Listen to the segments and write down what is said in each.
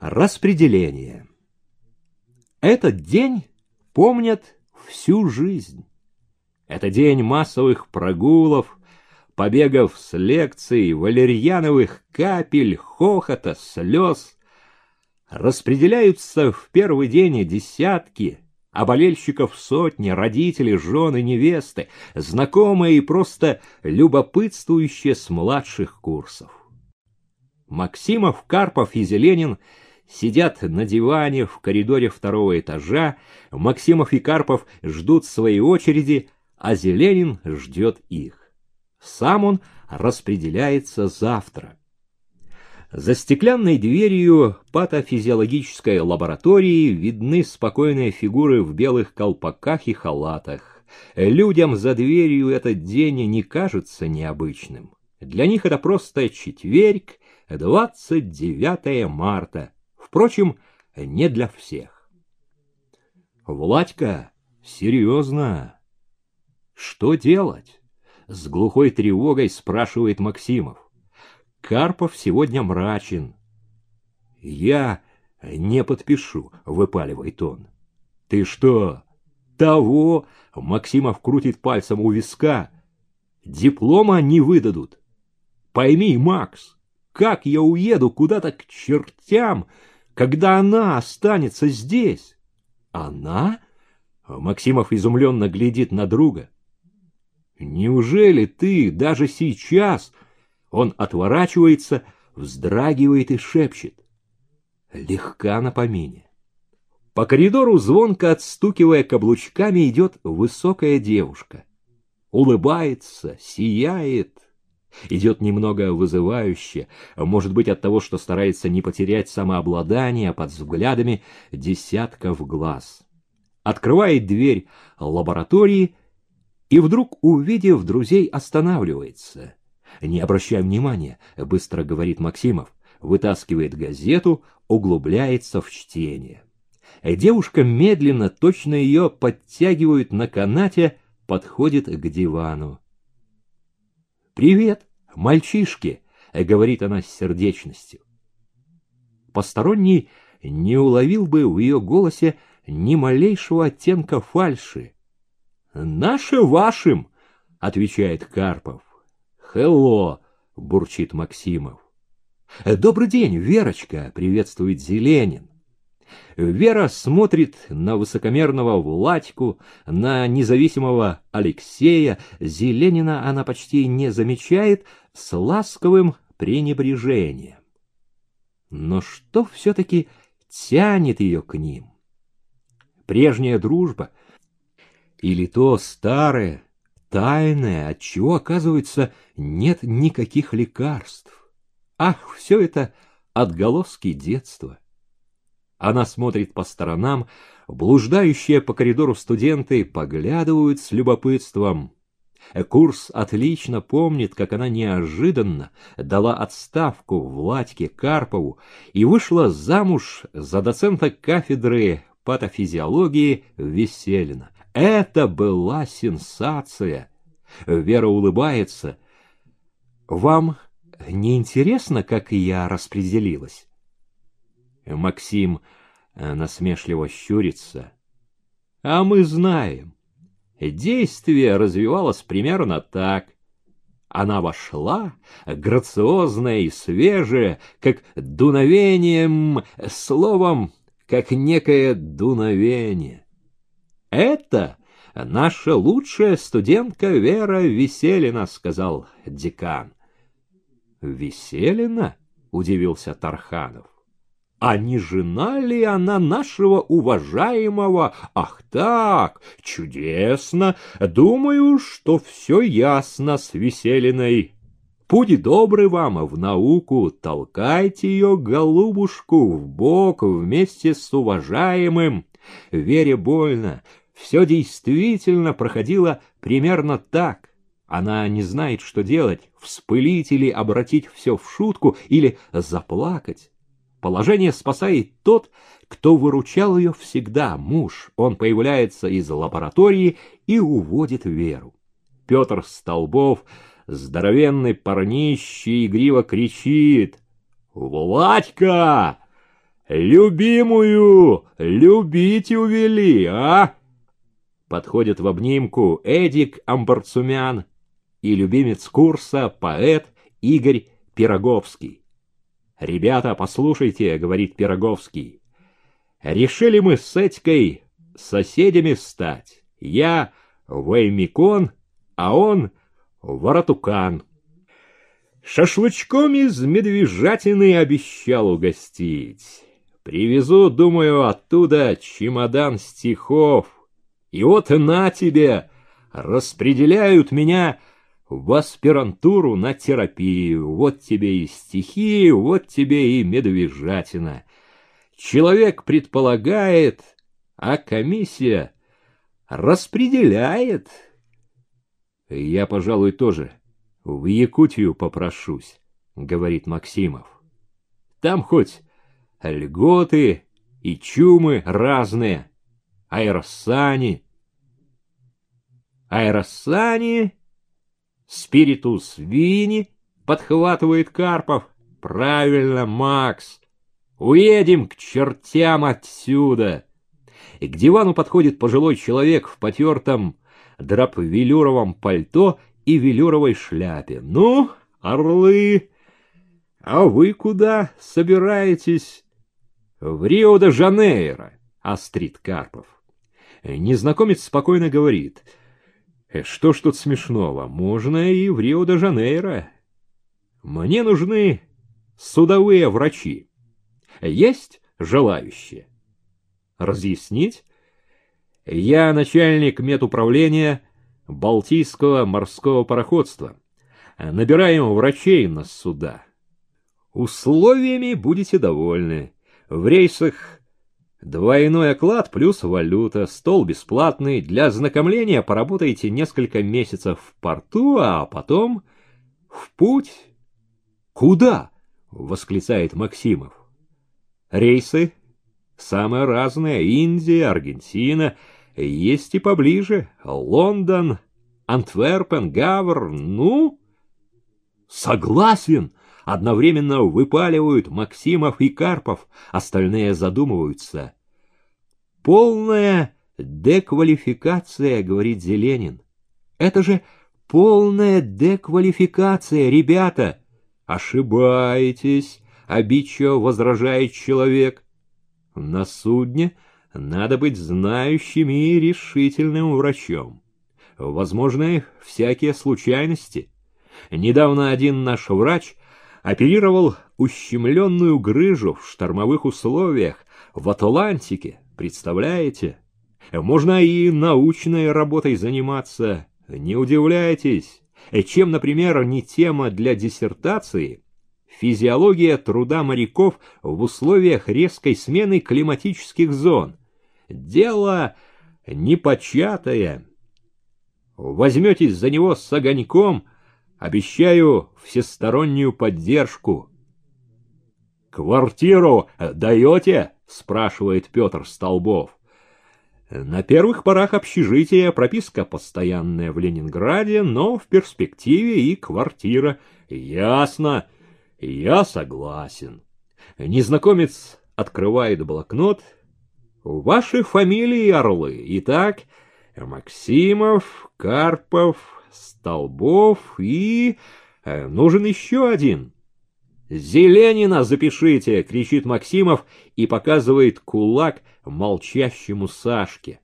Распределение. Этот день помнят всю жизнь. Это день массовых прогулов, побегов с лекций, валерьяновых капель, хохота, слез. Распределяются в первый день десятки, а болельщиков сотни, родители, жены, невесты, знакомые и просто любопытствующие с младших курсов. Максимов, Карпов и Зеленин сидят на диване в коридоре второго этажа, Максимов и Карпов ждут своей очереди, а Зеленин ждет их. Сам он распределяется завтра. За стеклянной дверью патофизиологической лаборатории видны спокойные фигуры в белых колпаках и халатах. Людям за дверью этот день не кажется необычным. Для них это просто четверг, 29 марта. Впрочем, не для всех. Владька, серьезно. Что делать? С глухой тревогой спрашивает Максимов. Карпов сегодня мрачен. Я не подпишу, выпаливает он. Ты что? Того? Максимов крутит пальцем у виска. Диплома не выдадут. Пойми, Макс, как я уеду куда-то к чертям, когда она останется здесь? Она? Максимов изумленно глядит на друга. Неужели ты даже сейчас... Он отворачивается, вздрагивает и шепчет. Легка на помине. По коридору, звонко отстукивая каблучками, идет высокая девушка. Улыбается, сияет, идет немного вызывающе, может быть от того, что старается не потерять самообладание под взглядами десятков глаз. Открывает дверь лаборатории и вдруг, увидев друзей, останавливается. «Не обращай внимания», — быстро говорит Максимов, вытаскивает газету, углубляется в чтение. Девушка медленно, точно ее подтягивают на канате, подходит к дивану. «Привет, мальчишки!» — говорит она с сердечностью. Посторонний не уловил бы в ее голосе ни малейшего оттенка фальши. «Наше вашим!» — отвечает Карпов. «Хелло!» — бурчит Максимов. «Добрый день, Верочка!» — приветствует Зеленин. Вера смотрит на высокомерного Владьку, на независимого Алексея. Зеленина она почти не замечает с ласковым пренебрежением. Но что все-таки тянет ее к ним? Прежняя дружба или то старое, тайное, от чего, оказывается, нет никаких лекарств? Ах, все это отголоски детства. Она смотрит по сторонам, блуждающие по коридору студенты поглядывают с любопытством. Курс отлично помнит, как она неожиданно дала отставку Владьке Карпову и вышла замуж за доцента кафедры патофизиологии Веселина. Это была сенсация. Вера улыбается. «Вам не интересно, как я распределилась?» Максим насмешливо щурится. А мы знаем. Действие развивалось примерно так. Она вошла, грациозная и свежая, как дуновением, словом, как некое дуновение. Это наша лучшая студентка Вера Веселина, сказал декан. Веселина? удивился Тарханов. А не жена ли она нашего уважаемого? Ах так, чудесно. Думаю, что все ясно с Веселиной. Путь добрый вам в науку, толкайте ее, голубушку, в бок вместе с уважаемым. Вере больно. Все действительно проходило примерно так. Она не знает, что делать, вспылить или обратить все в шутку, или заплакать. Положение спасает тот, кто выручал ее всегда, муж. Он появляется из лаборатории и уводит Веру. Петр Столбов, здоровенный парнище, игриво кричит. «Владька! Любимую любить увели, а? Подходит в обнимку Эдик Амбарцумян и любимец курса, поэт Игорь Пироговский. «Ребята, послушайте», — говорит Пироговский, — «решили мы с Этькой соседями стать. Я Ваймикон, а он Воротукан. Шашлычком из медвежатины обещал угостить. Привезу, думаю, оттуда чемодан стихов. И вот на тебе, распределяют меня в аспирантуру на терапию. Вот тебе и стихи, вот тебе и медвежатина. Человек предполагает, а комиссия распределяет. Я, пожалуй, тоже в Якутию попрошусь, говорит Максимов. Там хоть льготы и чумы разные, аэросани. Аэросани, спиритус вини, подхватывает Карпов. Правильно, Макс. Уедем к чертям отсюда. И к дивану подходит пожилой человек в потертом драп-велюровом пальто и велюровой шляпе. «Ну, орлы, а вы куда собираетесь?» «В Рио-де-Жанейро», — острит Карпов. Незнакомец спокойно говорит. «Что ж тут смешного? Можно и в Рио-де-Жанейро. Мне нужны судовые врачи. Есть желающие?» «Разъяснить?» Я начальник медуправления Балтийского морского пароходства. Набираем врачей на суда. Условиями будете довольны. В рейсах двойной оклад плюс валюта, стол бесплатный. Для ознакомления поработаете несколько месяцев в порту, а потом в путь. Куда? восклицает Максимов. Рейсы самые разные: Индия, Аргентина, есть и поближе. Лондон, Антверпен, Гавр, ну... Согласен! Одновременно выпаливают Максимов и Карпов, остальные задумываются. Полная деквалификация, говорит Зеленин. Это же полная деквалификация, ребята. Ошибаетесь, обидчиво возражает человек. На судне надо быть знающим и решительным врачом. Возможны всякие случайности. Недавно один наш врач оперировал ущемленную грыжу в штормовых условиях в Атлантике, представляете? Можно и научной работой заниматься, не удивляйтесь. Чем, например, не тема для диссертации физиология труда моряков в условиях резкой смены климатических зон – Дело непочатое. Возьметесь за него с огоньком, обещаю всестороннюю поддержку. «Квартиру даете?» — спрашивает Петр Столбов. На первых порах общежития прописка постоянная в Ленинграде, но в перспективе и квартира. Ясно, я согласен. Незнакомец открывает блокнот Ваши фамилии, орлы. Итак, Максимов, Карпов, Столбов и... Э, нужен еще один. «Зеленина запишите!» — кричит Максимов и показывает кулак молчащему Сашке.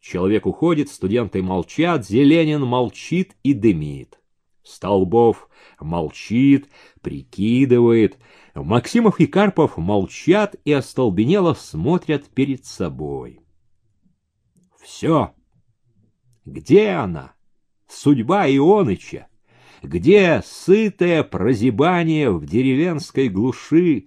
Человек уходит, студенты молчат, Зеленин молчит и дымит. Столбов молчит, прикидывает. Максимов и Карпов молчат и остолбенело смотрят перед собой. Все. Где она? Судьба Ионыча? Где сытое прозябание в деревенской глуши?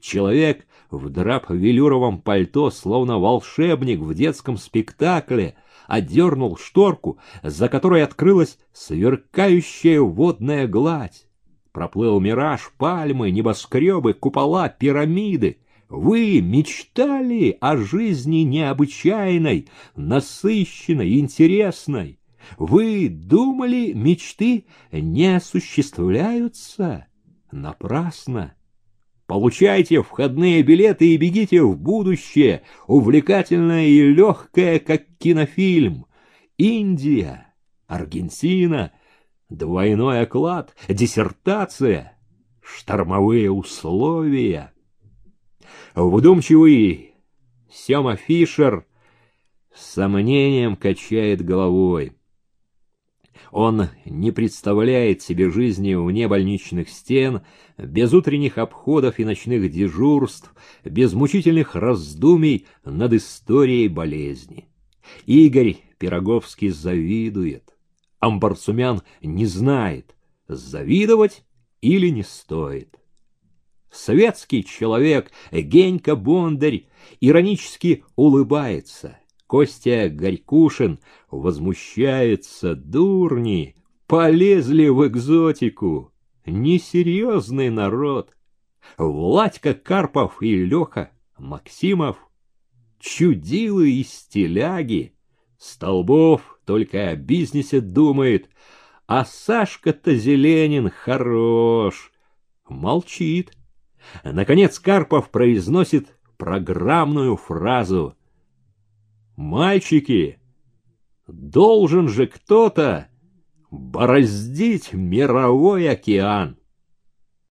Человек в драп-велюровом пальто, словно волшебник в детском спектакле — отдернул шторку, за которой открылась сверкающая водная гладь. Проплыл мираж, пальмы, небоскребы, купола, пирамиды. Вы мечтали о жизни необычайной, насыщенной, интересной. Вы думали, мечты не осуществляются? Напрасно. Получайте входные билеты и бегите в будущее, увлекательное и легкое, как кинофильм. Индия, Аргентина, двойной оклад, диссертация, штормовые условия. Вдумчивый Сема Фишер с сомнением качает головой. Он не представляет себе жизни вне больничных стен, без утренних обходов и ночных дежурств, без мучительных раздумий над историей болезни. Игорь Пироговский завидует. Амбарцумян не знает, завидовать или не стоит. Советский человек Генька Бондарь иронически улыбается — Костя Горькушин возмущается, дурни, полезли в экзотику. Несерьезный народ. Владька Карпов и Леха Максимов чудилы и стиляги. Столбов только о бизнесе думает, а Сашка-то Зеленин хорош. Молчит. Наконец Карпов произносит программную фразу — Мальчики, должен же кто-то бороздить мировой океан.